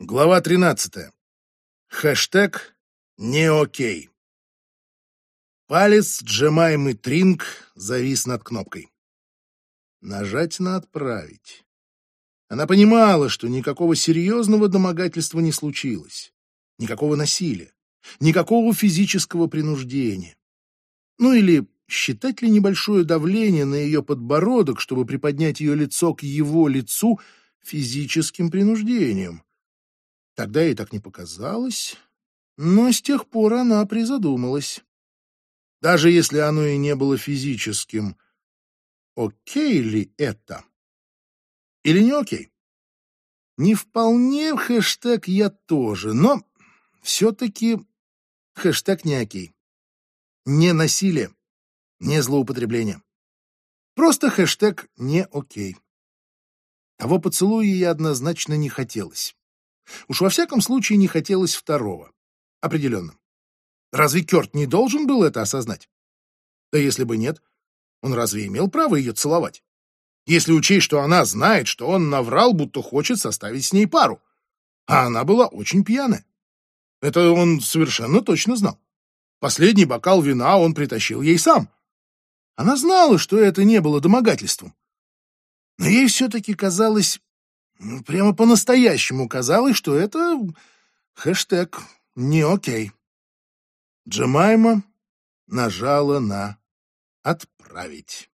Глава 13. Хэштег «Не окей». Палец Джемаймы Тринг завис над кнопкой. Нажать на «Отправить». Она понимала, что никакого серьезного домогательства не случилось, никакого насилия, никакого физического принуждения. Ну или считать ли небольшое давление на ее подбородок, чтобы приподнять ее лицо к его лицу физическим принуждением? Тогда ей так не показалось, но с тех пор она призадумалась. Даже если оно и не было физическим, окей ли это? Или не окей? Не вполне хэштег «я тоже», но все-таки хэштег не окей. Не насилие, не злоупотребление. Просто хэштег «не окей». Того поцелуя ей однозначно не хотелось. Уж во всяком случае не хотелось второго. Определенно. Разве Кёрт не должен был это осознать? Да если бы нет, он разве имел право ее целовать? Если учесть, что она знает, что он наврал, будто хочет составить с ней пару. А она была очень пьяная. Это он совершенно точно знал. Последний бокал вина он притащил ей сам. Она знала, что это не было домогательством. Но ей все-таки казалось прямо по-настоящему казалось, что это хэштег «не окей». Джемайма нажала на «отправить».